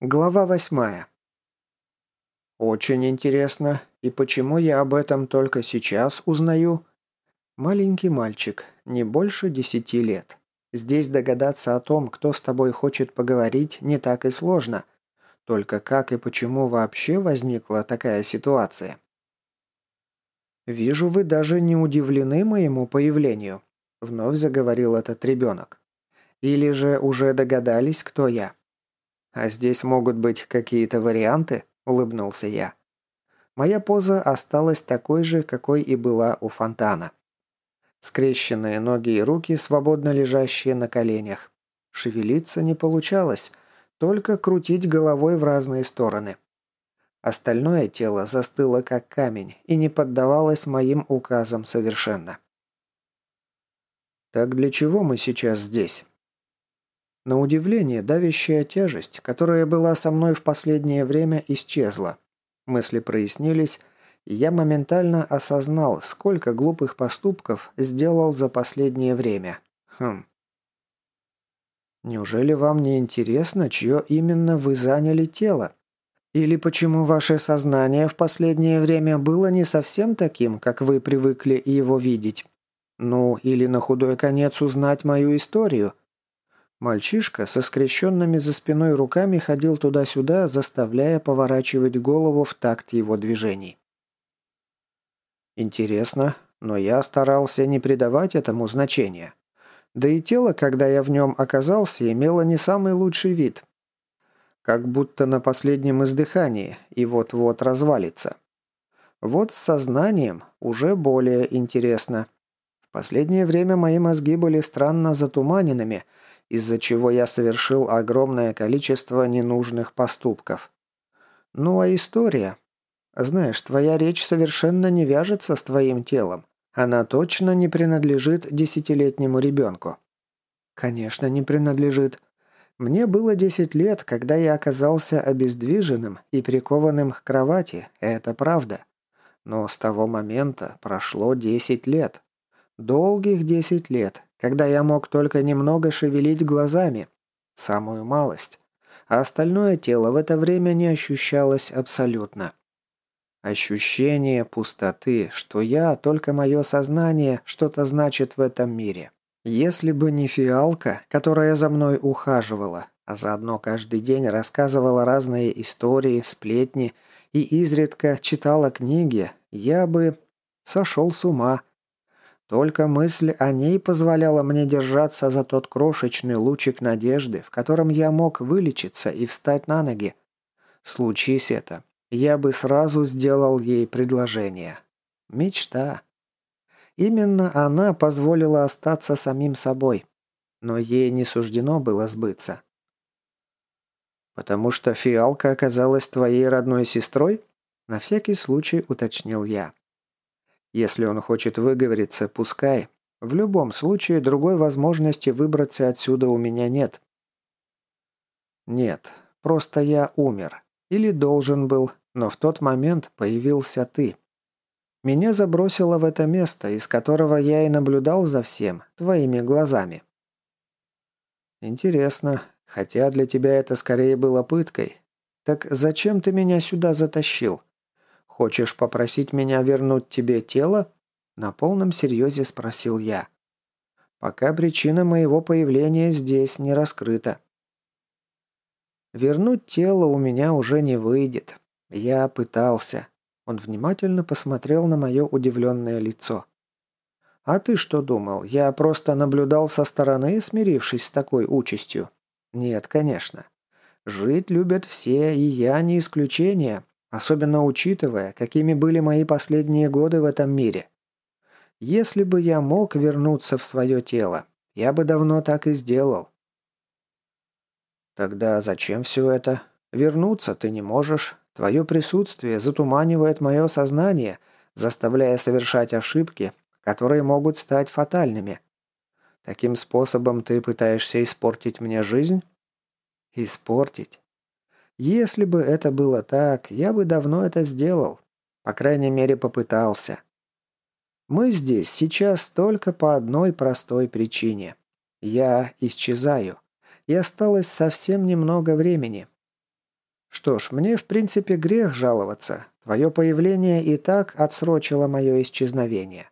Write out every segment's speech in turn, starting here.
Глава восьмая. Очень интересно. И почему я об этом только сейчас узнаю? Маленький мальчик, не больше десяти лет. Здесь догадаться о том, кто с тобой хочет поговорить, не так и сложно. Только как и почему вообще возникла такая ситуация? «Вижу, вы даже не удивлены моему появлению», — вновь заговорил этот ребенок. «Или же уже догадались, кто я?» «А здесь могут быть какие-то варианты?» – улыбнулся я. Моя поза осталась такой же, какой и была у фонтана. Скрещенные ноги и руки, свободно лежащие на коленях. Шевелиться не получалось, только крутить головой в разные стороны. Остальное тело застыло как камень и не поддавалось моим указам совершенно. «Так для чего мы сейчас здесь?» На удивление, давящая тяжесть, которая была со мной в последнее время, исчезла. Мысли прояснились, и я моментально осознал, сколько глупых поступков сделал за последнее время. Хм. Неужели вам не интересно, чье именно вы заняли тело? Или почему ваше сознание в последнее время было не совсем таким, как вы привыкли его видеть? Ну, или на худой конец узнать мою историю – Мальчишка со скрещенными за спиной руками ходил туда-сюда, заставляя поворачивать голову в такт его движений. Интересно, но я старался не придавать этому значения. Да и тело, когда я в нем оказался, имело не самый лучший вид. Как будто на последнем издыхании и вот-вот развалится. Вот с сознанием уже более интересно. В последнее время мои мозги были странно затуманенными – из-за чего я совершил огромное количество ненужных поступков. Ну а история? Знаешь, твоя речь совершенно не вяжется с твоим телом. Она точно не принадлежит десятилетнему ребенку. Конечно, не принадлежит. Мне было десять лет, когда я оказался обездвиженным и прикованным к кровати, это правда. Но с того момента прошло десять лет. Долгих десять лет, когда я мог только немного шевелить глазами, самую малость, а остальное тело в это время не ощущалось абсолютно. Ощущение пустоты, что я, только мое сознание, что-то значит в этом мире. Если бы не фиалка, которая за мной ухаживала, а заодно каждый день рассказывала разные истории, сплетни и изредка читала книги, я бы сошел с ума, только мысль о ней позволяла мне держаться за тот крошечный лучик надежды, в котором я мог вылечиться и встать на ноги. Случись это, я бы сразу сделал ей предложение. Мечта. Именно она позволила остаться самим собой. Но ей не суждено было сбыться. «Потому что фиалка оказалась твоей родной сестрой?» На всякий случай уточнил я. Если он хочет выговориться, пускай. В любом случае, другой возможности выбраться отсюда у меня нет. Нет, просто я умер. Или должен был, но в тот момент появился ты. Меня забросило в это место, из которого я и наблюдал за всем, твоими глазами. Интересно, хотя для тебя это скорее было пыткой. Так зачем ты меня сюда затащил? «Хочешь попросить меня вернуть тебе тело?» На полном серьезе спросил я. «Пока причина моего появления здесь не раскрыта». «Вернуть тело у меня уже не выйдет. Я пытался». Он внимательно посмотрел на мое удивленное лицо. «А ты что думал? Я просто наблюдал со стороны, смирившись с такой участью?» «Нет, конечно. Жить любят все, и я не исключение. Особенно учитывая, какими были мои последние годы в этом мире. Если бы я мог вернуться в свое тело, я бы давно так и сделал. Тогда зачем все это? Вернуться ты не можешь. Твое присутствие затуманивает мое сознание, заставляя совершать ошибки, которые могут стать фатальными. Таким способом ты пытаешься испортить мне жизнь? Испортить? Если бы это было так, я бы давно это сделал. По крайней мере, попытался. Мы здесь сейчас только по одной простой причине. Я исчезаю. И осталось совсем немного времени. Что ж, мне в принципе грех жаловаться. Твое появление и так отсрочило мое исчезновение.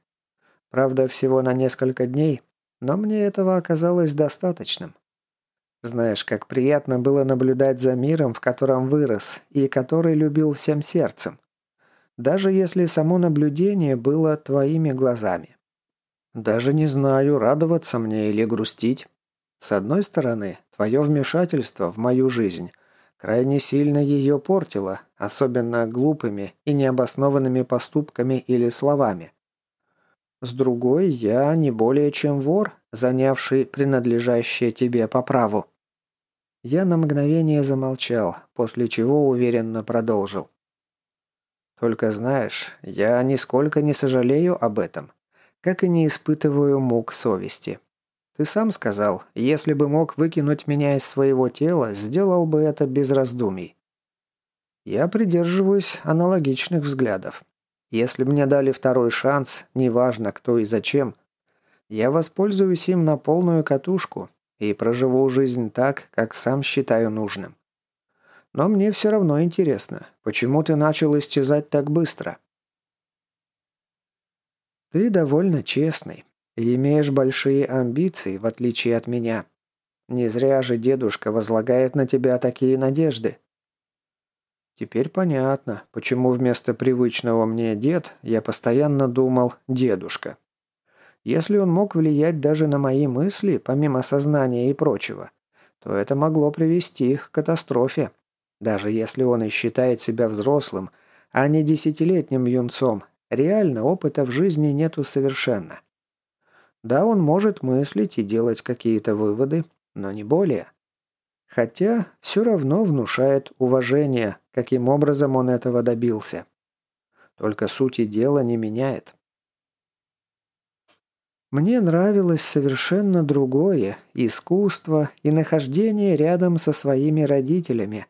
Правда, всего на несколько дней, но мне этого оказалось достаточным. Знаешь, как приятно было наблюдать за миром, в котором вырос, и который любил всем сердцем. Даже если само наблюдение было твоими глазами. Даже не знаю, радоваться мне или грустить. С одной стороны, твое вмешательство в мою жизнь крайне сильно ее портило, особенно глупыми и необоснованными поступками или словами. С другой, я не более чем вор, занявший принадлежащее тебе по праву. Я на мгновение замолчал, после чего уверенно продолжил. Только знаешь, я нисколько не сожалею об этом, как и не испытываю мук совести. Ты сам сказал, если бы мог выкинуть меня из своего тела, сделал бы это без раздумий. Я придерживаюсь аналогичных взглядов. Если мне дали второй шанс, неважно кто и зачем, я воспользуюсь им на полную катушку и проживу жизнь так, как сам считаю нужным. Но мне все равно интересно, почему ты начал исчезать так быстро? Ты довольно честный, и имеешь большие амбиции, в отличие от меня. Не зря же дедушка возлагает на тебя такие надежды. Теперь понятно, почему вместо привычного мне дед я постоянно думал «дедушка». Если он мог влиять даже на мои мысли, помимо сознания и прочего, то это могло привести к катастрофе. Даже если он и считает себя взрослым, а не десятилетним юнцом, реально опыта в жизни нету совершенно. Да, он может мыслить и делать какие-то выводы, но не более. Хотя все равно внушает уважение, каким образом он этого добился. Только сути дела не меняет. Мне нравилось совершенно другое – искусство и нахождение рядом со своими родителями.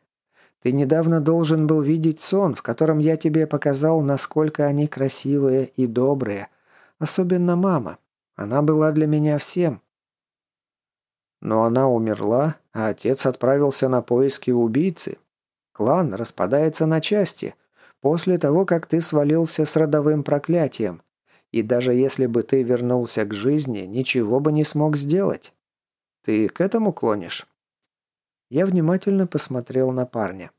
Ты недавно должен был видеть сон, в котором я тебе показал, насколько они красивые и добрые. Особенно мама. Она была для меня всем. Но она умерла, а отец отправился на поиски убийцы. Клан распадается на части после того, как ты свалился с родовым проклятием. И даже если бы ты вернулся к жизни, ничего бы не смог сделать. Ты к этому клонишь?» Я внимательно посмотрел на парня.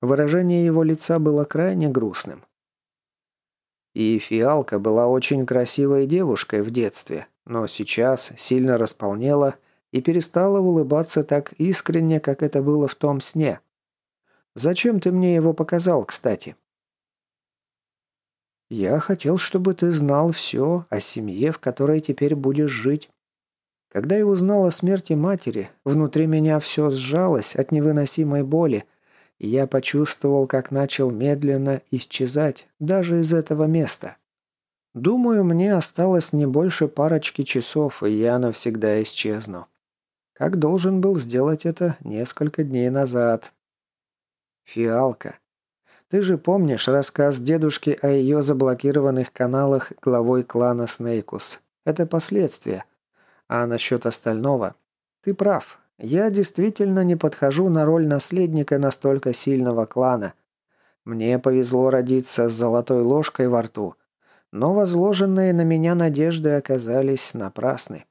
Выражение его лица было крайне грустным. И Фиалка была очень красивой девушкой в детстве, но сейчас сильно располнела и перестала улыбаться так искренне, как это было в том сне. Зачем ты мне его показал, кстати? Я хотел, чтобы ты знал все о семье, в которой теперь будешь жить. Когда я узнал о смерти матери, внутри меня все сжалось от невыносимой боли, и я почувствовал, как начал медленно исчезать даже из этого места. Думаю, мне осталось не больше парочки часов, и я навсегда исчезну. Как должен был сделать это несколько дней назад. Фиалка. Ты же помнишь рассказ дедушки о ее заблокированных каналах главой клана Снейкус. Это последствия. А насчет остального? Ты прав. Я действительно не подхожу на роль наследника настолько сильного клана. Мне повезло родиться с золотой ложкой во рту, но возложенные на меня надежды оказались напрасны.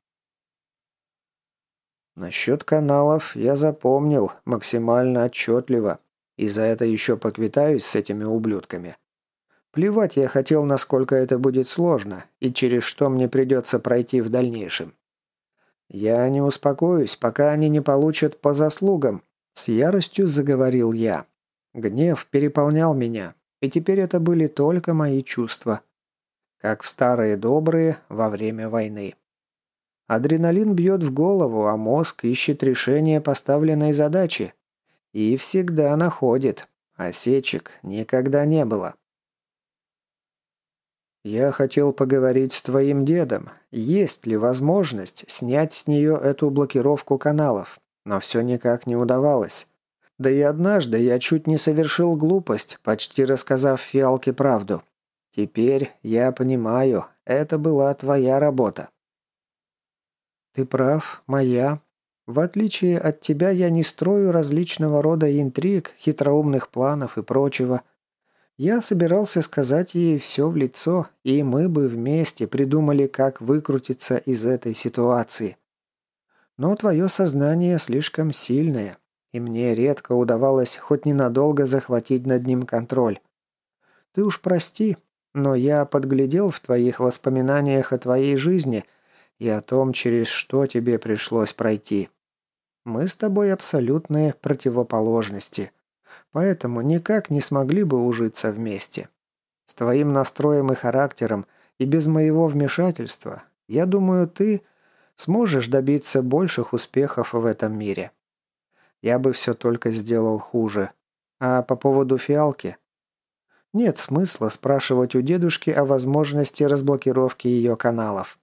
Насчет каналов я запомнил максимально отчетливо, и за это еще поквитаюсь с этими ублюдками. Плевать я хотел, насколько это будет сложно, и через что мне придется пройти в дальнейшем. «Я не успокоюсь, пока они не получат по заслугам», — с яростью заговорил я. Гнев переполнял меня, и теперь это были только мои чувства. Как в старые добрые во время войны. Адреналин бьет в голову, а мозг ищет решение поставленной задачи. И всегда находит. Осечек никогда не было. «Я хотел поговорить с твоим дедом. Есть ли возможность снять с нее эту блокировку каналов? Но все никак не удавалось. Да и однажды я чуть не совершил глупость, почти рассказав Фиалке правду. Теперь я понимаю, это была твоя работа». «Ты прав, моя». В отличие от тебя я не строю различного рода интриг, хитроумных планов и прочего. Я собирался сказать ей все в лицо, и мы бы вместе придумали, как выкрутиться из этой ситуации. Но твое сознание слишком сильное, и мне редко удавалось хоть ненадолго захватить над ним контроль. Ты уж прости, но я подглядел в твоих воспоминаниях о твоей жизни и о том, через что тебе пришлось пройти. Мы с тобой абсолютные противоположности. Поэтому никак не смогли бы ужиться вместе. С твоим настроем и характером и без моего вмешательства, я думаю, ты сможешь добиться больших успехов в этом мире. Я бы все только сделал хуже. А по поводу фиалки? Нет смысла спрашивать у дедушки о возможности разблокировки ее каналов.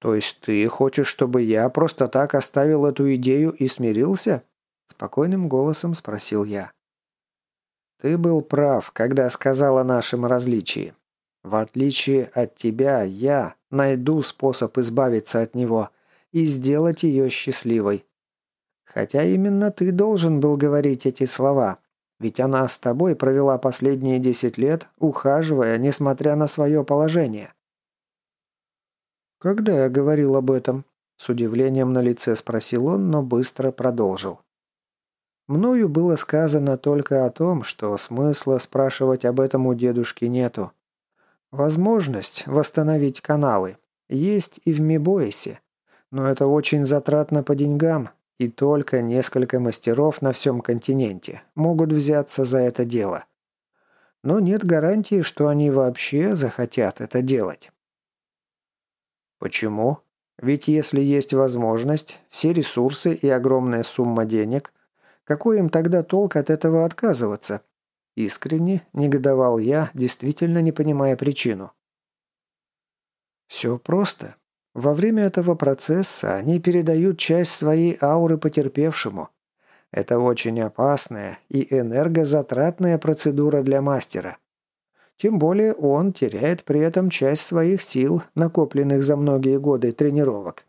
«То есть ты хочешь, чтобы я просто так оставил эту идею и смирился?» Спокойным голосом спросил я. «Ты был прав, когда сказал о нашем различии. В отличие от тебя, я найду способ избавиться от него и сделать ее счастливой. Хотя именно ты должен был говорить эти слова, ведь она с тобой провела последние десять лет, ухаживая, несмотря на свое положение. «Когда я говорил об этом?» С удивлением на лице спросил он, но быстро продолжил. Мною было сказано только о том, что смысла спрашивать об этом у дедушки нету. Возможность восстановить каналы есть и в Мибоисе, но это очень затратно по деньгам, и только несколько мастеров на всем континенте могут взяться за это дело. Но нет гарантии, что они вообще захотят это делать. Почему? Ведь если есть возможность, все ресурсы и огромная сумма денег, какой им тогда толк от этого отказываться? Искренне негодовал я, действительно не понимая причину. Все просто. Во время этого процесса они передают часть своей ауры потерпевшему. Это очень опасная и энергозатратная процедура для мастера. Тем более он теряет при этом часть своих сил, накопленных за многие годы тренировок.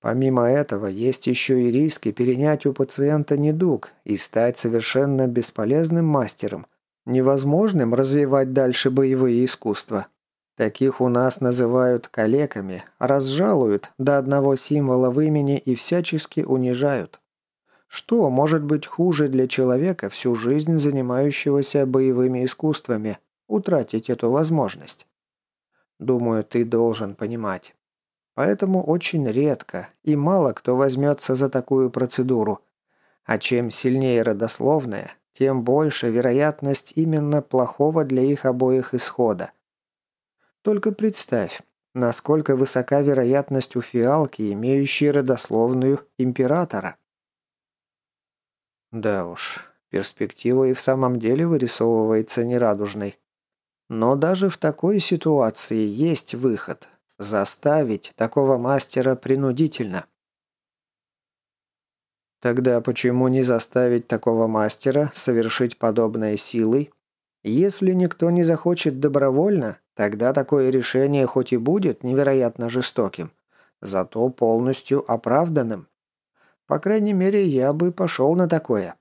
Помимо этого, есть еще и риски перенять у пациента недуг и стать совершенно бесполезным мастером, невозможным развивать дальше боевые искусства. Таких у нас называют калеками, разжалуют до одного символа в имени и всячески унижают. Что может быть хуже для человека, всю жизнь занимающегося боевыми искусствами, утратить эту возможность. Думаю, ты должен понимать. Поэтому очень редко и мало кто возьмется за такую процедуру. А чем сильнее родословная, тем больше вероятность именно плохого для их обоих исхода. Только представь, насколько высока вероятность у фиалки, имеющей родословную императора. Да уж, перспектива и в самом деле вырисовывается нерадужной. Но даже в такой ситуации есть выход. Заставить такого мастера принудительно. Тогда почему не заставить такого мастера совершить подобное силой? Если никто не захочет добровольно, тогда такое решение хоть и будет невероятно жестоким, зато полностью оправданным. По крайней мере, я бы пошел на такое.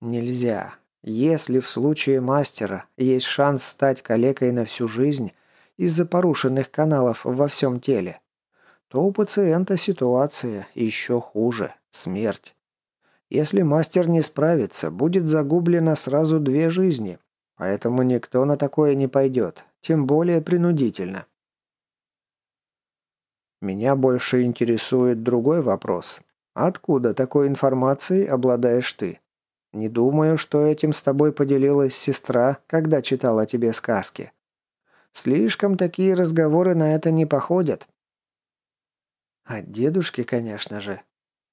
Нельзя. Если в случае мастера есть шанс стать калекой на всю жизнь из-за порушенных каналов во всем теле, то у пациента ситуация еще хуже – смерть. Если мастер не справится, будет загублено сразу две жизни, поэтому никто на такое не пойдет, тем более принудительно. Меня больше интересует другой вопрос. Откуда такой информацией обладаешь ты? Не думаю, что этим с тобой поделилась сестра, когда читала тебе сказки. Слишком такие разговоры на это не походят. От дедушки, конечно же.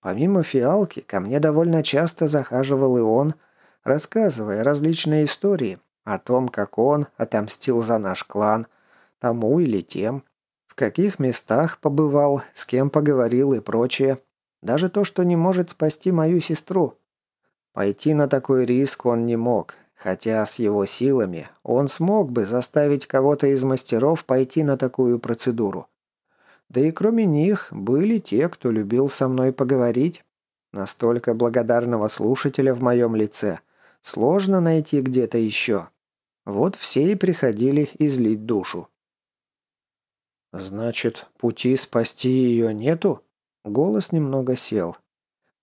Помимо фиалки, ко мне довольно часто захаживал и он, рассказывая различные истории о том, как он отомстил за наш клан, тому или тем, в каких местах побывал, с кем поговорил и прочее. Даже то, что не может спасти мою сестру. Пойти на такой риск он не мог, хотя с его силами он смог бы заставить кого-то из мастеров пойти на такую процедуру. Да и кроме них были те, кто любил со мной поговорить. Настолько благодарного слушателя в моем лице сложно найти где-то еще. Вот все и приходили излить душу. «Значит, пути спасти ее нету?» Голос немного сел.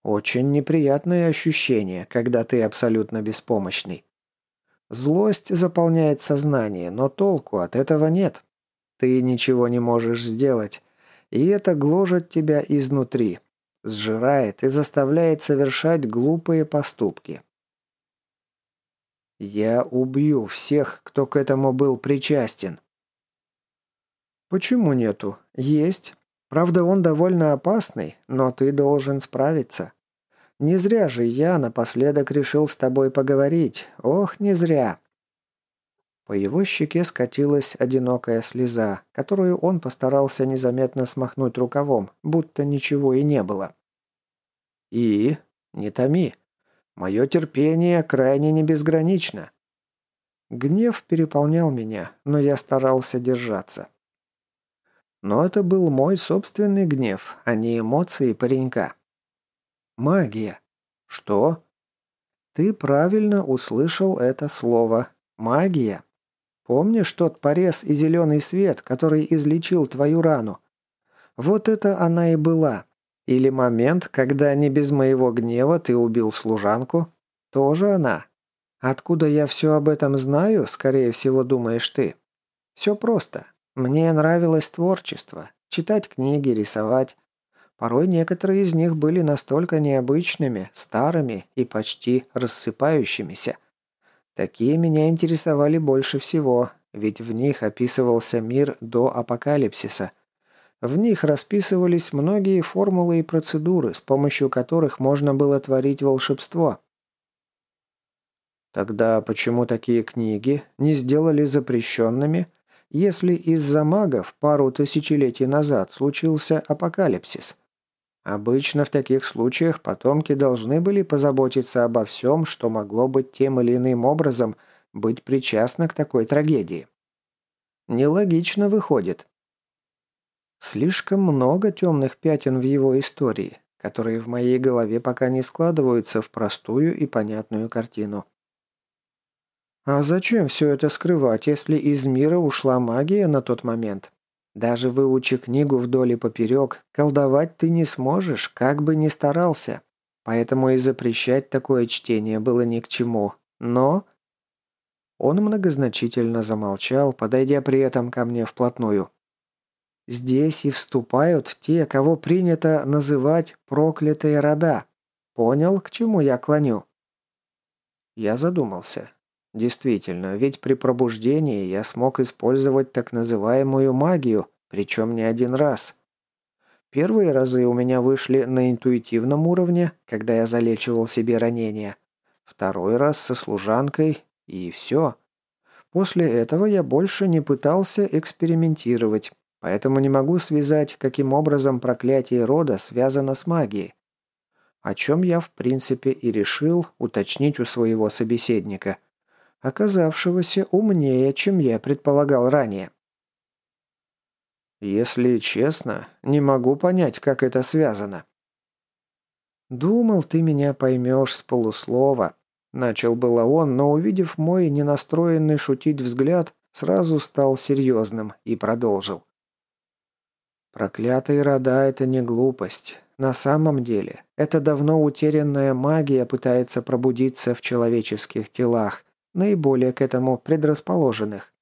«Очень неприятное ощущение, когда ты абсолютно беспомощный. Злость заполняет сознание, но толку от этого нет. Ты ничего не можешь сделать, и это гложет тебя изнутри, сжирает и заставляет совершать глупые поступки. Я убью всех, кто к этому был причастен. Почему нету? Есть. Правда, он довольно опасный, но ты должен справиться. Не зря же я напоследок решил с тобой поговорить. Ох, не зря. По его щеке скатилась одинокая слеза, которую он постарался незаметно смахнуть рукавом, будто ничего и не было. «И? Не томи. Мое терпение крайне не безгранично». Гнев переполнял меня, но я старался держаться. Но это был мой собственный гнев, а не эмоции паренька. «Магия». «Что?» «Ты правильно услышал это слово. Магия». Помнишь тот порез и зеленый свет, который излечил твою рану? Вот это она и была. Или момент, когда не без моего гнева ты убил служанку? Тоже она. Откуда я все об этом знаю, скорее всего, думаешь ты? Все просто. Мне нравилось творчество. Читать книги, рисовать. Порой некоторые из них были настолько необычными, старыми и почти рассыпающимися – Такие меня интересовали больше всего, ведь в них описывался мир до апокалипсиса. В них расписывались многие формулы и процедуры, с помощью которых можно было творить волшебство. Тогда почему такие книги не сделали запрещенными, если из-за магов пару тысячелетий назад случился апокалипсис? Обычно в таких случаях потомки должны были позаботиться обо всем, что могло быть тем или иным образом быть причастно к такой трагедии. Нелогично выходит. Слишком много темных пятен в его истории, которые в моей голове пока не складываются в простую и понятную картину. А зачем все это скрывать, если из мира ушла магия на тот момент? Даже выучи книгу вдоль и поперек, колдовать ты не сможешь, как бы ни старался. Поэтому и запрещать такое чтение было ни к чему. Но...» Он многозначительно замолчал, подойдя при этом ко мне вплотную. «Здесь и вступают те, кого принято называть проклятые рода. Понял, к чему я клоню?» Я задумался. Действительно, ведь при пробуждении я смог использовать так называемую магию, причем не один раз. Первые разы у меня вышли на интуитивном уровне, когда я залечивал себе ранения. Второй раз со служанкой, и все. После этого я больше не пытался экспериментировать, поэтому не могу связать, каким образом проклятие рода связано с магией. О чем я, в принципе, и решил уточнить у своего собеседника – оказавшегося умнее, чем я предполагал ранее. «Если честно, не могу понять, как это связано». «Думал, ты меня поймешь с полуслова», — начал было он, но, увидев мой ненастроенный шутить взгляд, сразу стал серьезным и продолжил. «Проклятые рода — это не глупость. На самом деле, это давно утерянная магия пытается пробудиться в человеческих телах, наиболее к этому предрасположенных.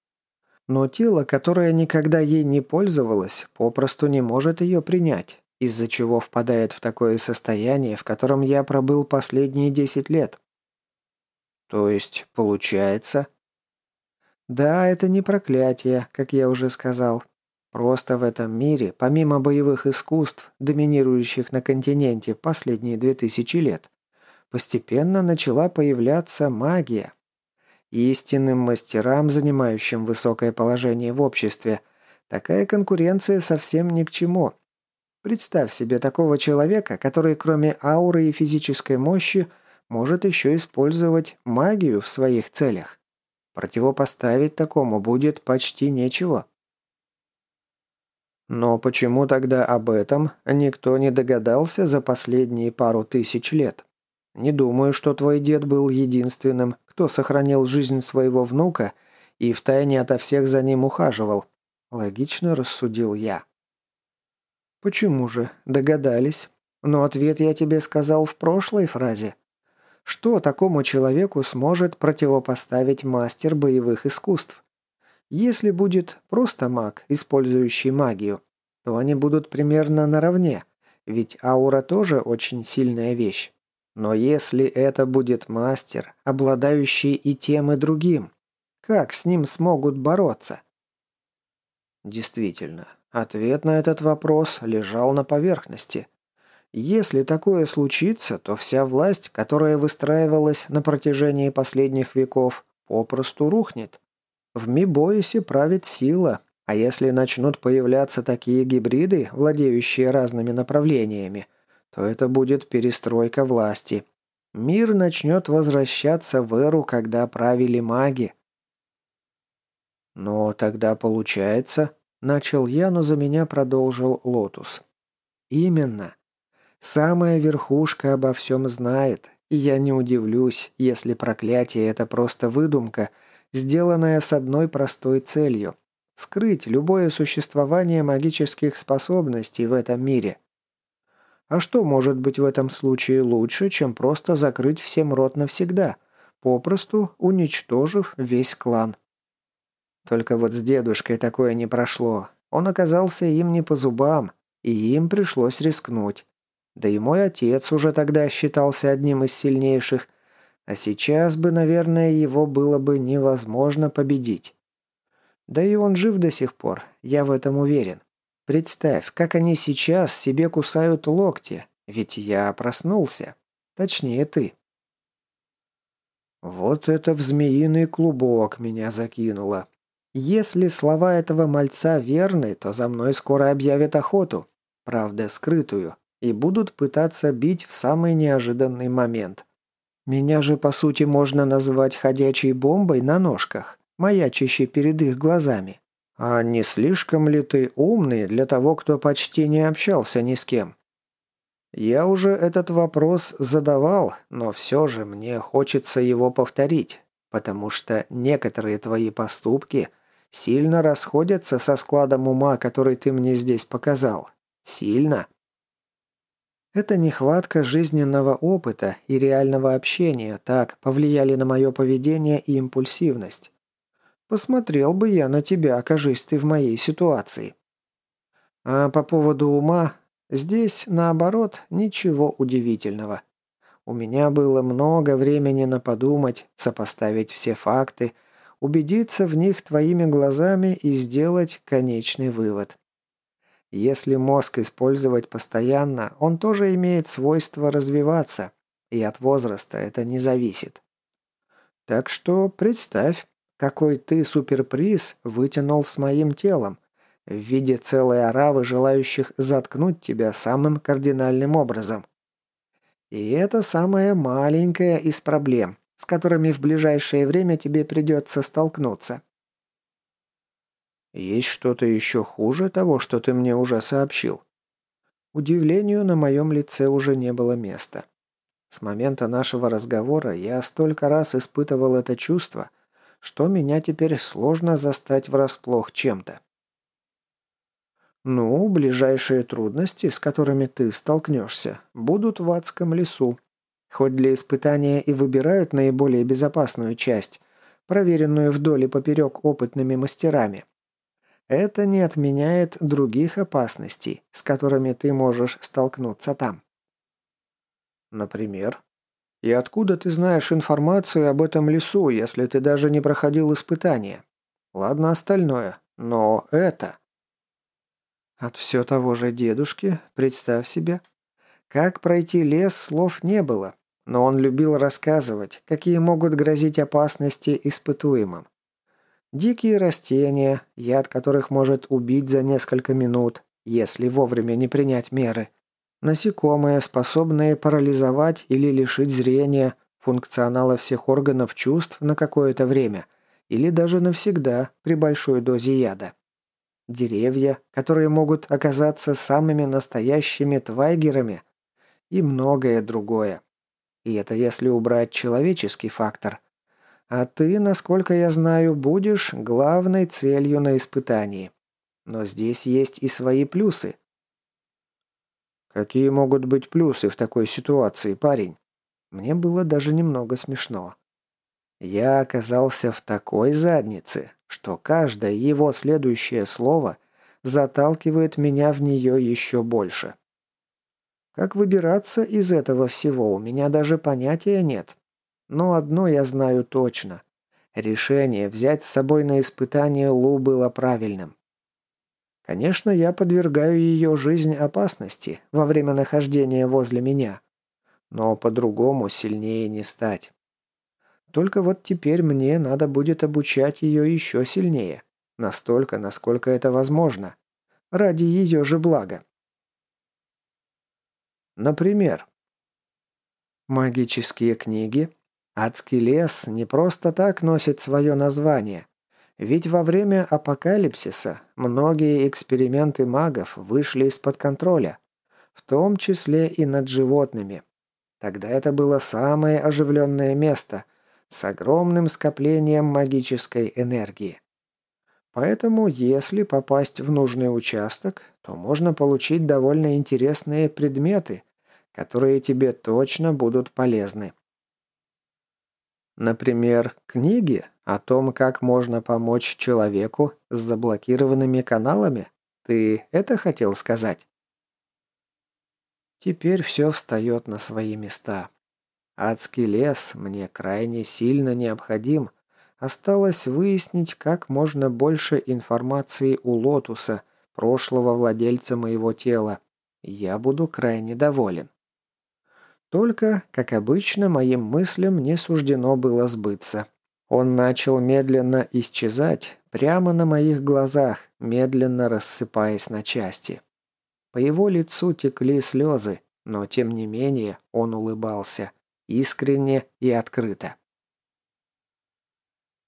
Но тело, которое никогда ей не пользовалось, попросту не может ее принять, из-за чего впадает в такое состояние, в котором я пробыл последние десять лет. То есть, получается... Да, это не проклятие, как я уже сказал. Просто в этом мире, помимо боевых искусств, доминирующих на континенте последние две тысячи лет, постепенно начала появляться магия. Истинным мастерам, занимающим высокое положение в обществе, такая конкуренция совсем ни к чему. Представь себе такого человека, который кроме ауры и физической мощи может еще использовать магию в своих целях. Противопоставить такому будет почти нечего. Но почему тогда об этом никто не догадался за последние пару тысяч лет? Не думаю, что твой дед был единственным, кто сохранил жизнь своего внука и втайне ото всех за ним ухаживал. Логично рассудил я. Почему же? Догадались. Но ответ я тебе сказал в прошлой фразе. Что такому человеку сможет противопоставить мастер боевых искусств? Если будет просто маг, использующий магию, то они будут примерно наравне, ведь аура тоже очень сильная вещь. Но если это будет мастер, обладающий и тем, и другим, как с ним смогут бороться? Действительно, ответ на этот вопрос лежал на поверхности. Если такое случится, то вся власть, которая выстраивалась на протяжении последних веков, попросту рухнет. В Мибоисе правит сила, а если начнут появляться такие гибриды, владеющие разными направлениями, то это будет перестройка власти. Мир начнет возвращаться в эру, когда правили маги. Но тогда получается, начал я, но за меня продолжил Лотус. Именно. Самая верхушка обо всем знает, и я не удивлюсь, если проклятие – это просто выдумка – сделанная с одной простой целью – скрыть любое существование магических способностей в этом мире. А что может быть в этом случае лучше, чем просто закрыть всем рот навсегда, попросту уничтожив весь клан? Только вот с дедушкой такое не прошло. Он оказался им не по зубам, и им пришлось рискнуть. Да и мой отец уже тогда считался одним из сильнейших, а сейчас бы, наверное, его было бы невозможно победить. Да и он жив до сих пор, я в этом уверен. Представь, как они сейчас себе кусают локти, ведь я проснулся. Точнее, ты. Вот это в змеиный клубок меня закинуло. Если слова этого мальца верны, то за мной скоро объявят охоту, правда скрытую, и будут пытаться бить в самый неожиданный момент. Меня же, по сути, можно назвать ходячей бомбой на ножках, маячащей перед их глазами. А не слишком ли ты умный для того, кто почти не общался ни с кем? Я уже этот вопрос задавал, но все же мне хочется его повторить, потому что некоторые твои поступки сильно расходятся со складом ума, который ты мне здесь показал. Сильно. Эта нехватка жизненного опыта и реального общения так повлияли на мое поведение и импульсивность. Посмотрел бы я на тебя, окажись ты в моей ситуации. А по поводу ума, здесь, наоборот, ничего удивительного. У меня было много времени на подумать, сопоставить все факты, убедиться в них твоими глазами и сделать конечный вывод. Если мозг использовать постоянно, он тоже имеет свойство развиваться, и от возраста это не зависит. Так что представь, какой ты суперприз вытянул с моим телом в виде целой оравы желающих заткнуть тебя самым кардинальным образом. И это самая маленькая из проблем, с которыми в ближайшее время тебе придется столкнуться. Есть что-то еще хуже того, что ты мне уже сообщил?» Удивлению на моем лице уже не было места. С момента нашего разговора я столько раз испытывал это чувство, что меня теперь сложно застать врасплох чем-то. «Ну, ближайшие трудности, с которыми ты столкнешься, будут в адском лесу. Хоть для испытания и выбирают наиболее безопасную часть, проверенную вдоль и поперек опытными мастерами, это не отменяет других опасностей, с которыми ты можешь столкнуться там. Например? И откуда ты знаешь информацию об этом лесу, если ты даже не проходил испытания? Ладно остальное, но это... От все того же дедушки, представь себе. Как пройти лес, слов не было, но он любил рассказывать, какие могут грозить опасности испытуемым. Дикие растения, яд которых может убить за несколько минут, если вовремя не принять меры. Насекомые, способные парализовать или лишить зрения, функционала всех органов чувств на какое-то время или даже навсегда при большой дозе яда. деревья, которые могут оказаться самыми настоящими твайгерами и многое другое. И это если убрать человеческий фактор. А ты, насколько я знаю, будешь главной целью на испытании. Но здесь есть и свои плюсы. Какие могут быть плюсы в такой ситуации, парень? Мне было даже немного смешно. Я оказался в такой заднице, что каждое его следующее слово заталкивает меня в нее еще больше. Как выбираться из этого всего, у меня даже понятия нет. Но одно я знаю точно. Решение взять с собой на испытание Лу было правильным. Конечно, я подвергаю ее жизнь опасности во время нахождения возле меня. Но по-другому сильнее не стать. Только вот теперь мне надо будет обучать ее еще сильнее. Настолько, насколько это возможно. Ради ее же блага. Например, магические книги. Адский лес не просто так носит свое название. Ведь во время апокалипсиса многие эксперименты магов вышли из-под контроля, в том числе и над животными. Тогда это было самое оживленное место с огромным скоплением магической энергии. Поэтому, если попасть в нужный участок, то можно получить довольно интересные предметы, которые тебе точно будут полезны. Например, книги о том, как можно помочь человеку с заблокированными каналами? Ты это хотел сказать? Теперь все встает на свои места. Адский лес мне крайне сильно необходим, Осталось выяснить как можно больше информации у Лотуса, прошлого владельца моего тела. Я буду крайне доволен. Только, как обычно, моим мыслям не суждено было сбыться. Он начал медленно исчезать, прямо на моих глазах, медленно рассыпаясь на части. По его лицу текли слезы, но тем не менее он улыбался, искренне и открыто.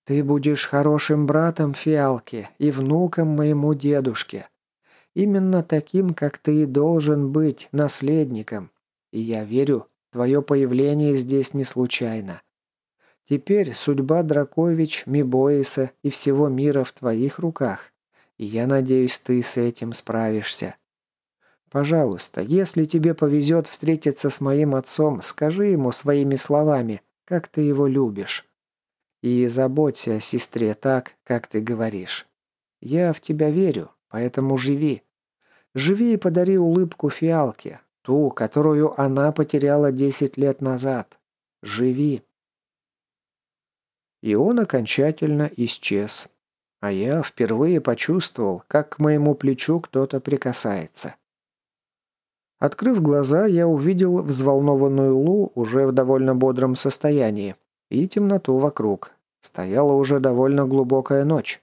Ты будешь хорошим братом Фиалке и внуком моему дедушке. Именно таким, как ты и должен быть, наследником. И я верю, твое появление здесь не случайно. Теперь судьба Дракович, Мибоиса и всего мира в твоих руках. И я надеюсь, ты с этим справишься. Пожалуйста, если тебе повезет встретиться с моим отцом, скажи ему своими словами, как ты его любишь. И заботься о сестре так, как ты говоришь. Я в тебя верю, поэтому живи. Живи и подари улыбку фиалке, ту, которую она потеряла десять лет назад. Живи. И он окончательно исчез. А я впервые почувствовал, как к моему плечу кто-то прикасается. Открыв глаза, я увидел взволнованную Лу уже в довольно бодром состоянии, и темноту вокруг. Стояла уже довольно глубокая ночь.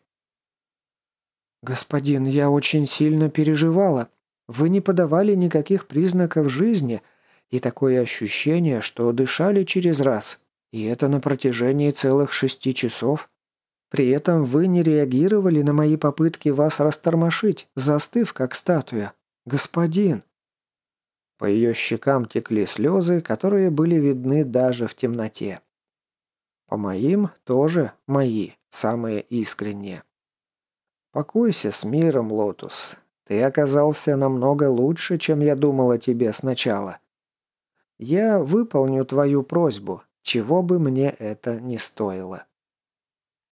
«Господин, я очень сильно переживала. Вы не подавали никаких признаков жизни, и такое ощущение, что дышали через раз, и это на протяжении целых шести часов. При этом вы не реагировали на мои попытки вас растормошить, застыв как статуя. Господин!» По ее щекам текли слезы, которые были видны даже в темноте. По моим тоже мои, самые искренние. Покойся с миром, Лотус. Ты оказался намного лучше, чем я думал о тебе сначала. Я выполню твою просьбу, чего бы мне это ни стоило.